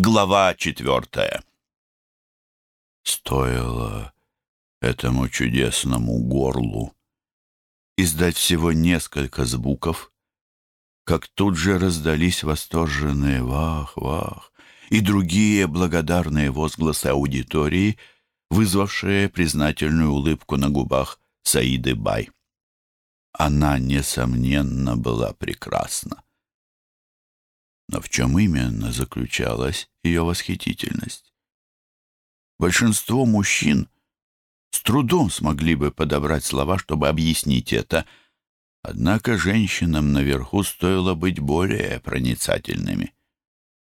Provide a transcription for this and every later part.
Глава четвертая. Стоило этому чудесному горлу издать всего несколько звуков, как тут же раздались восторженные «вах-вах» и другие благодарные возгласы аудитории, вызвавшие признательную улыбку на губах Саиды Бай. Она, несомненно, была прекрасна. Но в чем именно заключалась ее восхитительность? Большинство мужчин с трудом смогли бы подобрать слова, чтобы объяснить это, однако женщинам наверху стоило быть более проницательными.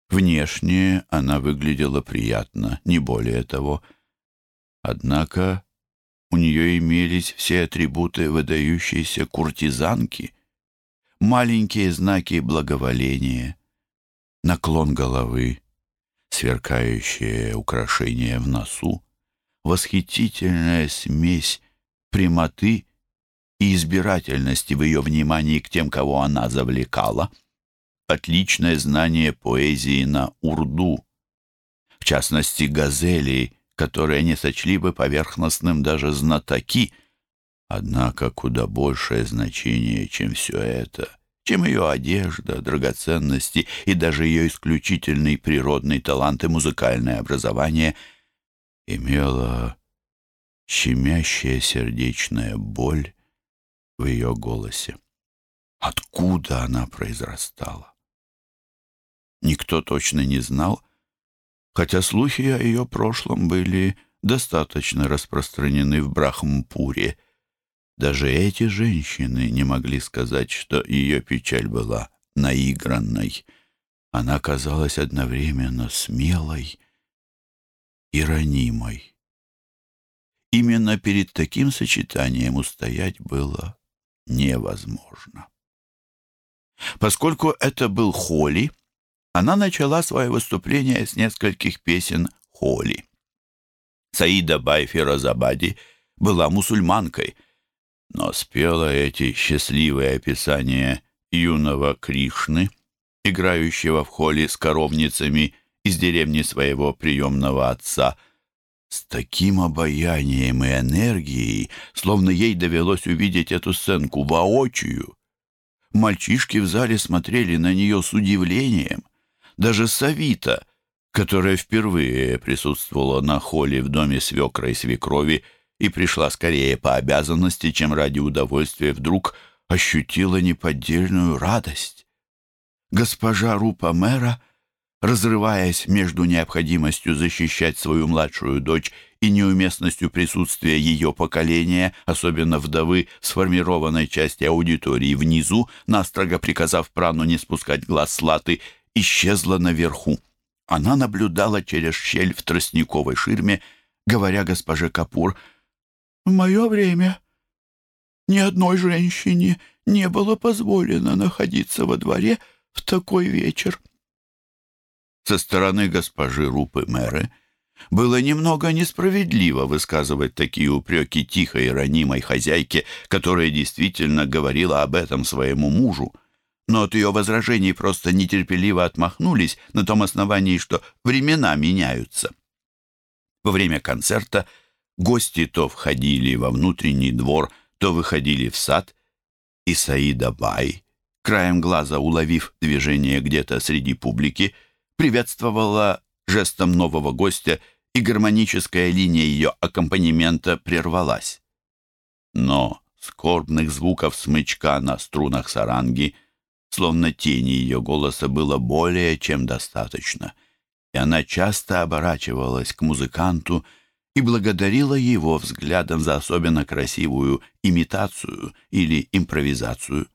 Внешне она выглядела приятно, не более того. Однако у нее имелись все атрибуты выдающейся куртизанки, маленькие знаки благоволения, наклон головы, сверкающее украшение в носу, восхитительная смесь прямоты и избирательности в ее внимании к тем, кого она завлекала, отличное знание поэзии на урду, в частности, газели, которые не сочли бы поверхностным даже знатоки, однако куда большее значение, чем все это — чем ее одежда, драгоценности и даже ее исключительный природный талант и музыкальное образование, имела щемящая сердечная боль в ее голосе. Откуда она произрастала? Никто точно не знал, хотя слухи о ее прошлом были достаточно распространены в Брахмпуре — даже эти женщины не могли сказать, что ее печаль была наигранной. Она казалась одновременно смелой и ранимой. Именно перед таким сочетанием устоять было невозможно. Поскольку это был Холли, она начала свое выступление с нескольких песен Холли. Саида Байфи была мусульманкой — но спела эти счастливые описания юного Кришны, играющего в холле с коровницами из деревни своего приемного отца, с таким обаянием и энергией, словно ей довелось увидеть эту сценку воочию. Мальчишки в зале смотрели на нее с удивлением. Даже Савита, которая впервые присутствовала на холле в доме свекра и свекрови, и пришла скорее по обязанности, чем ради удовольствия, вдруг ощутила неподдельную радость. Госпожа Рупа мэра, разрываясь между необходимостью защищать свою младшую дочь и неуместностью присутствия ее поколения, особенно вдовы сформированной части аудитории внизу, настрого приказав Прану не спускать глаз с латы, исчезла наверху. Она наблюдала через щель в тростниковой ширме, говоря госпоже Капур — в мое время ни одной женщине не было позволено находиться во дворе в такой вечер. Со стороны госпожи Рупы Мэры было немного несправедливо высказывать такие упреки тихой ранимой хозяйке, которая действительно говорила об этом своему мужу. Но от ее возражений просто нетерпеливо отмахнулись на том основании, что времена меняются. Во время концерта Гости то входили во внутренний двор, то выходили в сад, и Саида Бай, краем глаза уловив движение где-то среди публики, приветствовала жестом нового гостя, и гармоническая линия ее аккомпанемента прервалась. Но скорбных звуков смычка на струнах саранги, словно тени ее голоса, было более чем достаточно, и она часто оборачивалась к музыканту, и благодарила его взглядом за особенно красивую имитацию или импровизацию.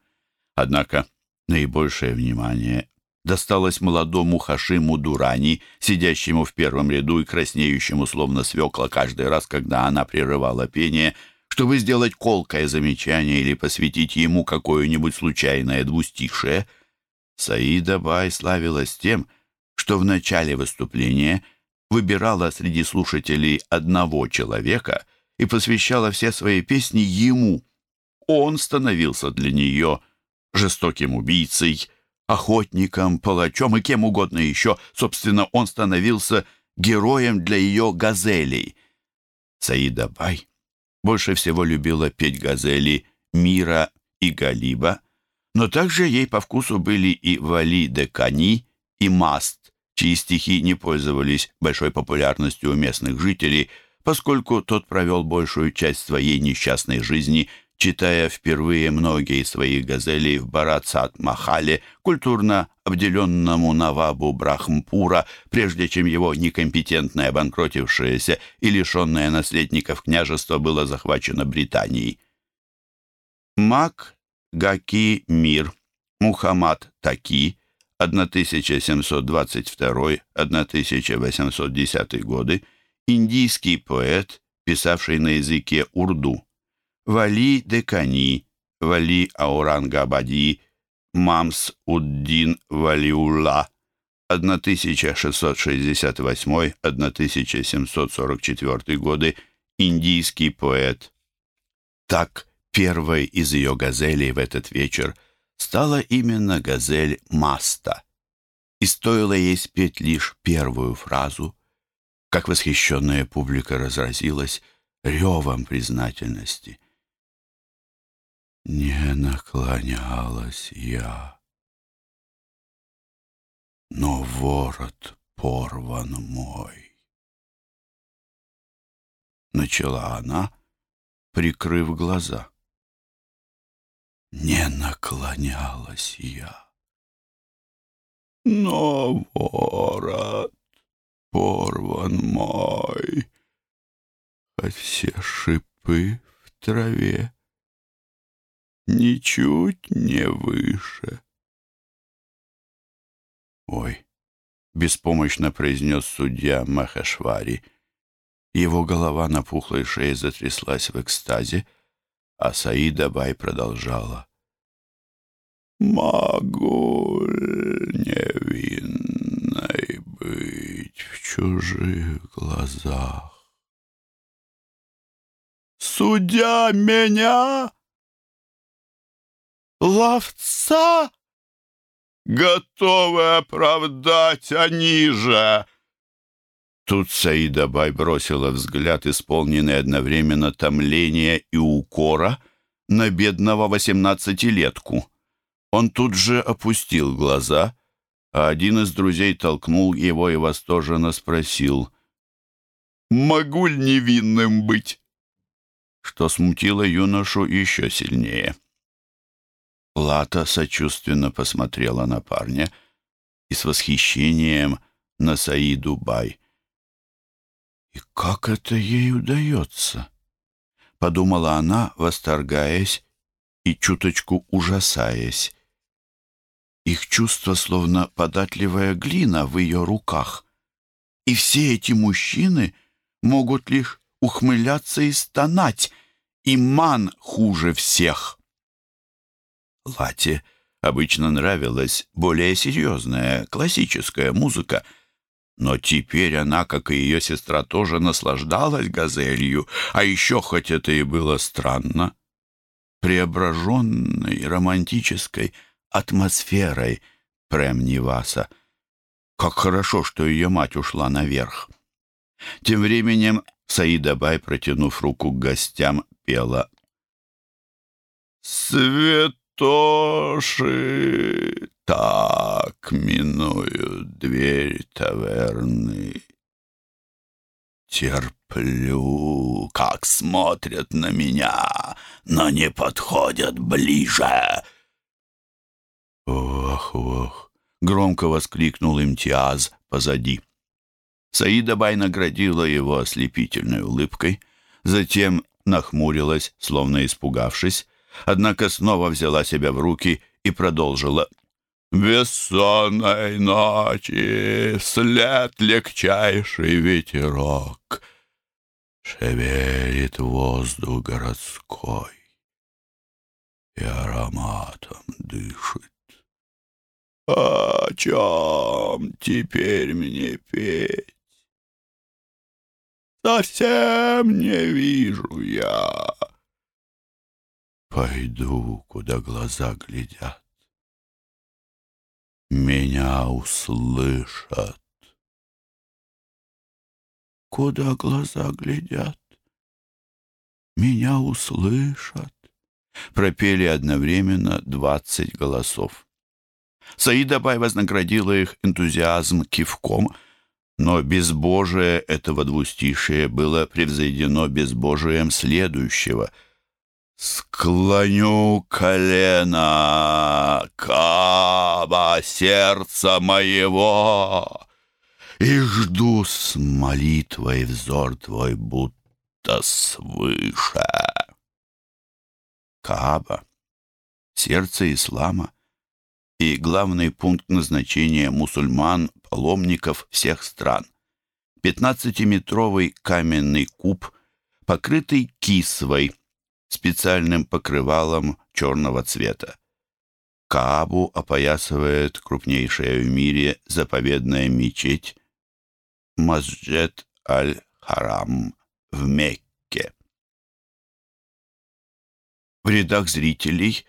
Однако наибольшее внимание досталось молодому Хашиму Дурани, сидящему в первом ряду и краснеющему словно свекла каждый раз, когда она прерывала пение, чтобы сделать колкое замечание или посвятить ему какое-нибудь случайное двустишее. Саида Бай славилась тем, что в начале выступления – выбирала среди слушателей одного человека и посвящала все свои песни ему. Он становился для нее жестоким убийцей, охотником, палачом и кем угодно еще. Собственно, он становился героем для ее газелей. Саида Бай больше всего любила петь газели «Мира» и «Галиба», но также ей по вкусу были и «Вали де Кани» и «Маст», чьи стихи не пользовались большой популярностью у местных жителей, поскольку тот провел большую часть своей несчастной жизни – читая впервые многие своих газелей в Барацат-Махале, культурно обделенному Навабу Брахмпура, прежде чем его некомпетентное, обанкротившееся и лишенное наследников княжество было захвачено Британией. Мак Гаки Мир, Мухаммад Таки, 1722-1810 годы, индийский поэт, писавший на языке урду. Вали Декани, Вали Аурангабади, Мамс Уддин Валиулла, 1668-1744 годы, индийский поэт. Так, первой из ее газелей в этот вечер стала именно газель «Маста». И стоило ей спеть лишь первую фразу, как восхищенная публика разразилась ревом признательности. Не наклонялась я, но ворот порван мой. Начала она, прикрыв глаза. Не наклонялась я, но ворот порван мой, хоть все шипы в траве ничуть не выше. «Ой!» — беспомощно произнес судья Махашвари. Его голова на пухлой шее затряслась в экстазе, а Саида Бай продолжала. «Могу невинной быть в чужих глазах?» «Судя меня!» ловца готовы оправдать они же. Тут Саида Бай бросила взгляд, исполненный одновременно томления и укора, на бедного восемнадцатилетку. Он тут же опустил глаза, а один из друзей толкнул его и восторженно спросил, «Могу ли невинным быть?» что смутило юношу еще сильнее. Лата сочувственно посмотрела на парня и с восхищением на Саиду Бай. «И как это ей удается?» — подумала она, восторгаясь и чуточку ужасаясь. Их чувство словно податливая глина в ее руках. И все эти мужчины могут лишь ухмыляться и стонать, и ман хуже всех. Лате обычно нравилась более серьезная, классическая музыка, но теперь она, как и ее сестра, тоже наслаждалась газелью, а еще, хоть это и было странно, преображенной романтической атмосферой Прем-Ниваса. Как хорошо, что ее мать ушла наверх. Тем временем Саида Бай, протянув руку к гостям, пела «Свет Тоши так минуют дверь таверны. Терплю, как смотрят на меня, но не подходят ближе. Ох, ох! Громко воскликнул имтиаз позади. Саида Бай наградила его ослепительной улыбкой, затем нахмурилась, словно испугавшись, однако снова взяла себя в руки и продолжила. «Бессонной ночи след легчайший ветерок Шевелит воздух городской и ароматом дышит. О чем теперь мне петь? Совсем не вижу я Пойду, куда глаза глядят. Меня услышат. Куда глаза глядят? Меня услышат. Пропели одновременно двадцать голосов. Саида Бай вознаградила их энтузиазм кивком, но безбожие этого двустишия было превзойдено безбожием следующего — Склоню колено, Каба, сердца моего, И жду с молитвой взор твой, будто свыше. Кааба, сердце ислама и главный пункт назначения мусульман, паломников всех стран. Пятнадцатиметровый каменный куб, покрытый кисвой, специальным покрывалом черного цвета. Каабу опоясывает крупнейшая в мире заповедная мечеть Масджет аль-Харам в Мекке. В рядах зрителей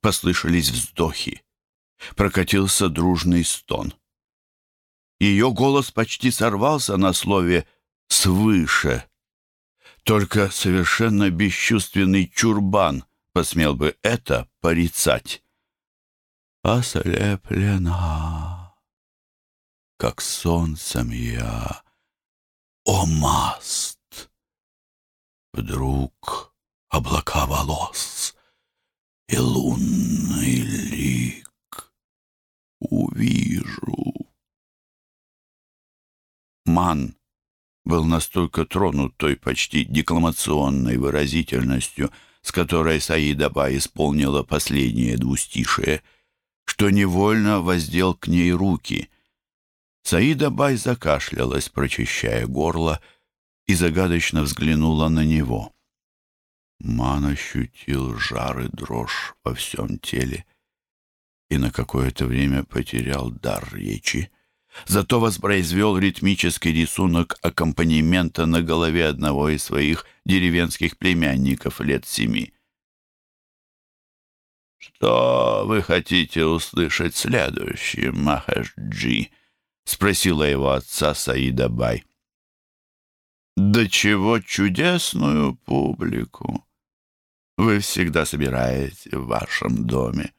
послышались вздохи. Прокатился дружный стон. Ее голос почти сорвался на слове «свыше». Только совершенно бесчувственный чурбан посмел бы это порицать. Ослеплена, как солнцем я, о маст! Вдруг облака волос и лунный лик увижу. Ман был настолько тронут той почти декламационной выразительностью, с которой Саида Ба исполнила последнее двустишие, что невольно воздел к ней руки. Саида Бай закашлялась, прочищая горло, и загадочно взглянула на него. Ман ощутил жар и дрожь во всем теле и на какое-то время потерял дар речи. Зато воспроизвел ритмический рисунок аккомпанемента на голове одного из своих деревенских племянников лет семи. «Что вы хотите услышать следующим, Махашджи?» — спросила его отца Саида Бай. «Да чего чудесную публику вы всегда собираете в вашем доме.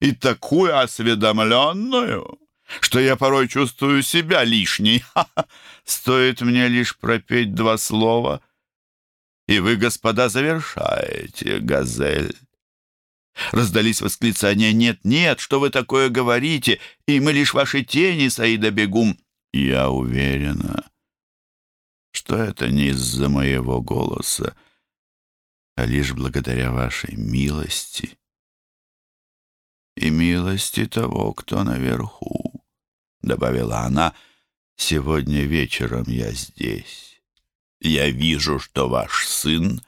И такую осведомленную!» Что я порой чувствую себя лишней. Стоит мне лишь пропеть два слова, и вы, господа, завершаете, газель. Раздались восклицания «Нет, нет, что вы такое говорите? И мы лишь ваши тени, Саида Бегум». Я уверена, что это не из-за моего голоса, а лишь благодаря вашей милости и милости того, кто наверху добавила она, — «сегодня вечером я здесь. Я вижу, что ваш сын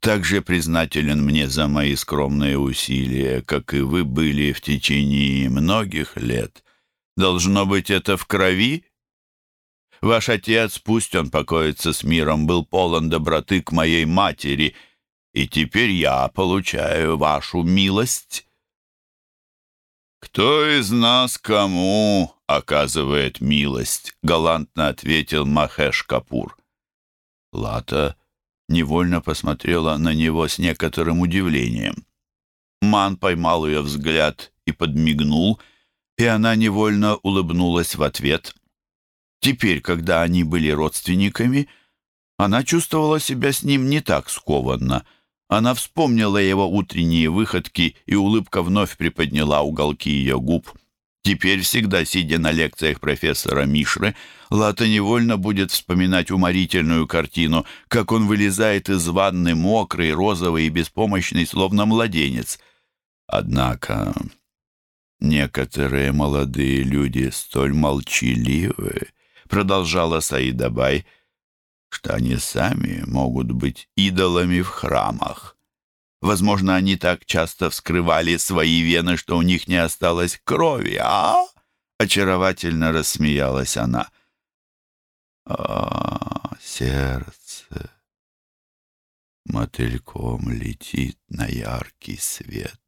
так же признателен мне за мои скромные усилия, как и вы были в течение многих лет. Должно быть, это в крови?» Ваш отец, пусть он покоится с миром, был полон доброты к моей матери, и теперь я получаю вашу милость. «Кто из нас кому оказывает милость?» — галантно ответил Махеш Капур. Лата невольно посмотрела на него с некоторым удивлением. Ман поймал ее взгляд и подмигнул, и она невольно улыбнулась в ответ. Теперь, когда они были родственниками, она чувствовала себя с ним не так скованно — она вспомнила его утренние выходки, и улыбка вновь приподняла уголки ее губ. Теперь, всегда сидя на лекциях профессора Мишры, Лата невольно будет вспоминать уморительную картину, как он вылезает из ванны мокрый, розовый и беспомощный, словно младенец. Однако некоторые молодые люди столь молчаливы, продолжала Саида Бай, — что они сами могут быть идолами в храмах. Возможно, они так часто вскрывали свои вены, что у них не осталось крови, а? Очаровательно рассмеялась она. А, сердце мотыльком летит на яркий свет.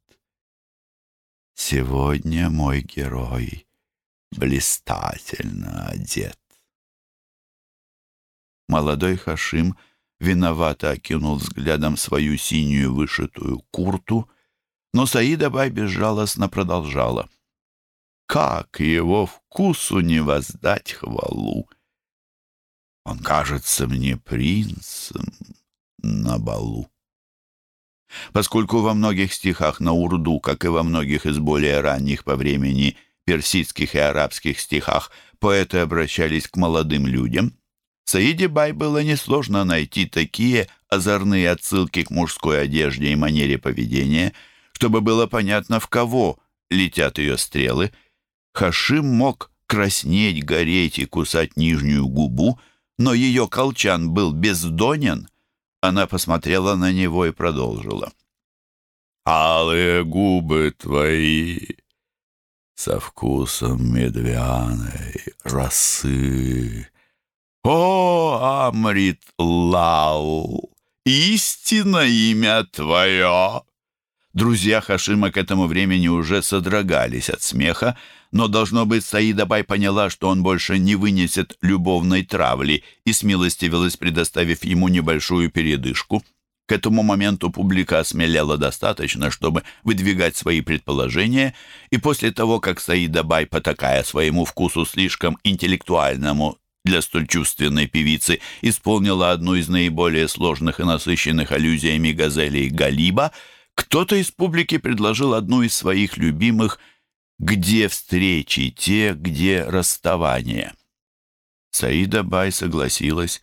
Сегодня мой герой блистательно одет. Молодой Хашим виновато окинул взглядом свою синюю вышитую курту, но Саида Бай безжалостно продолжала. «Как его вкусу не воздать хвалу! Он кажется мне принцем на балу». Поскольку во многих стихах на урду, как и во многих из более ранних по времени персидских и арабских стихах, поэты обращались к молодым людям, Саиде Бай было несложно найти такие озорные отсылки к мужской одежде и манере поведения, чтобы было понятно, в кого летят ее стрелы. Хашим мог краснеть, гореть и кусать нижнюю губу, но ее колчан был бездонен. Она посмотрела на него и продолжила. «Алые губы твои со вкусом медвяной росы «О, Амрит Лау, истинно имя твое!» Друзья Хашима к этому времени уже содрогались от смеха, но, должно быть, Саида Бай поняла, что он больше не вынесет любовной травли и смилостивилась, предоставив ему небольшую передышку. К этому моменту публика осмелела достаточно, чтобы выдвигать свои предположения, и после того, как Саида Бай, потакая своему вкусу слишком интеллектуальному для столь чувственной певицы исполнила одну из наиболее сложных и насыщенных аллюзиями газелей Галиба, кто-то из публики предложил одну из своих любимых «Где встречи те, где расставание». Саида Бай согласилась,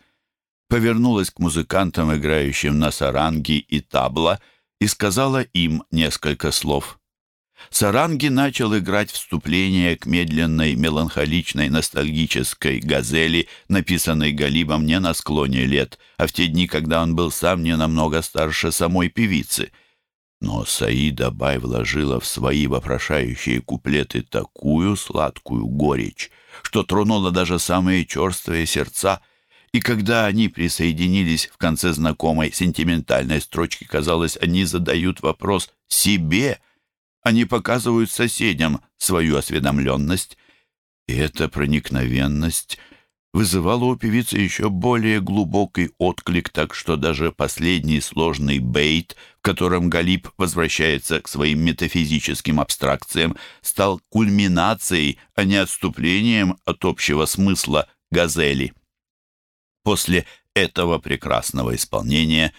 повернулась к музыкантам, играющим на саранги и табла, и сказала им несколько слов. Саранги начал играть вступление к медленной, меланхоличной, ностальгической газели, написанной Галибом не на склоне лет, а в те дни, когда он был сам не намного старше самой певицы. Но Саида Бай вложила в свои вопрошающие куплеты такую сладкую горечь, что тронула даже самые черствые сердца, и когда они присоединились в конце знакомой сентиментальной строчки, казалось, они задают вопрос себе — они показывают соседям свою осведомленность. И эта проникновенность вызывала у певицы еще более глубокий отклик, так что даже последний сложный бейт, в котором Галип возвращается к своим метафизическим абстракциям, стал кульминацией, а не отступлением от общего смысла газели. После этого прекрасного исполнения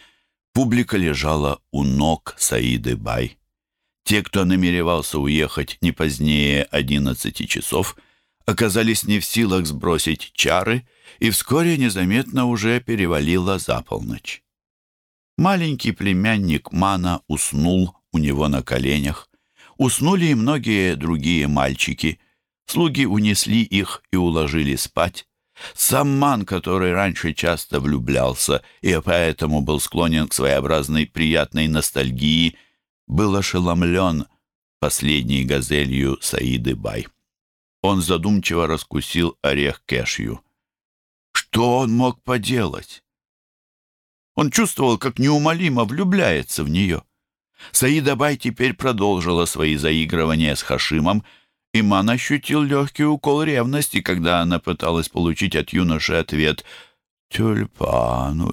публика лежала у ног Саиды Бай. Те, кто намеревался уехать не позднее одиннадцати часов, оказались не в силах сбросить чары, и вскоре незаметно уже перевалило за полночь. Маленький племянник Мана уснул у него на коленях. Уснули и многие другие мальчики. Слуги унесли их и уложили спать. Сам Ман, который раньше часто влюблялся и поэтому был склонен к своеобразной приятной ностальгии – был ошеломлен последней газелью Саиды Бай. Он задумчиво раскусил орех кешью. Что он мог поделать? Он чувствовал, как неумолимо влюбляется в нее. Саида Бай теперь продолжила свои заигрывания с Хашимом, и Ман ощутил легкий укол ревности, когда она пыталась получить от юноши ответ «Тюльпану?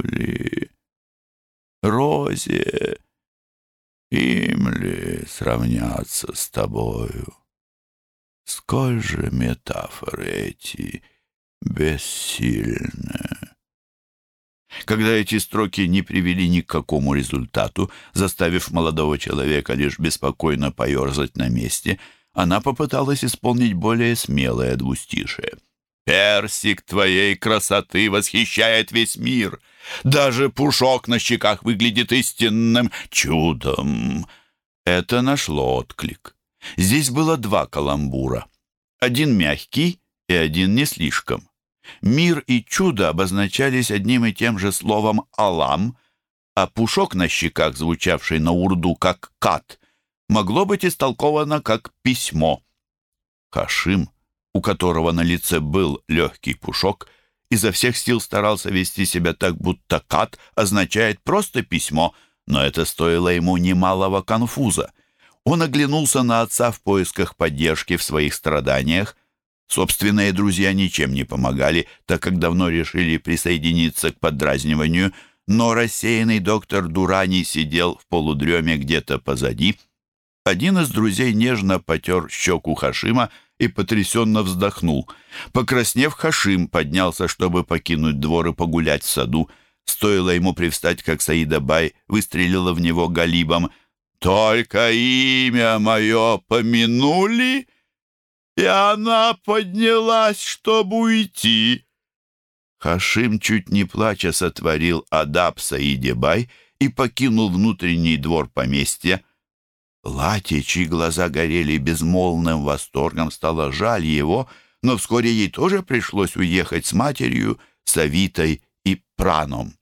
Розе?» Им ли сравняться с тобою? Сколь же метафоры эти бессильны. Когда эти строки не привели ни к какому результату, заставив молодого человека лишь беспокойно поерзать на месте, она попыталась исполнить более смелое двустишее. «Персик твоей красоты восхищает весь мир!» Даже пушок на щеках выглядит истинным чудом. Это нашло отклик. Здесь было два каламбура. Один мягкий и один не слишком. Мир и чудо обозначались одним и тем же словом «алам», а пушок на щеках, звучавший на урду как «кат», могло быть истолковано как «письмо». Хашим, у которого на лице был легкий пушок, изо всех сил старался вести себя так, будто «кат» означает просто письмо, но это стоило ему немалого конфуза. Он оглянулся на отца в поисках поддержки в своих страданиях. Собственные друзья ничем не помогали, так как давно решили присоединиться к подразниванию, но рассеянный доктор Дурани сидел в полудреме где-то позади. Один из друзей нежно потер щеку Хашима и потрясенно вздохнул. Покраснев, Хашим поднялся, чтобы покинуть двор и погулять в саду. Стоило ему привстать, как Саида Бай выстрелила в него галибом. «Только имя мое помянули, и она поднялась, чтобы уйти». Хашим, чуть не плача, сотворил адаб Саиде Бай и покинул внутренний двор поместья. Лате, чьи глаза горели безмолвным восторгом, стало жаль его, но вскоре ей тоже пришлось уехать с матерью, Савитой и Праном.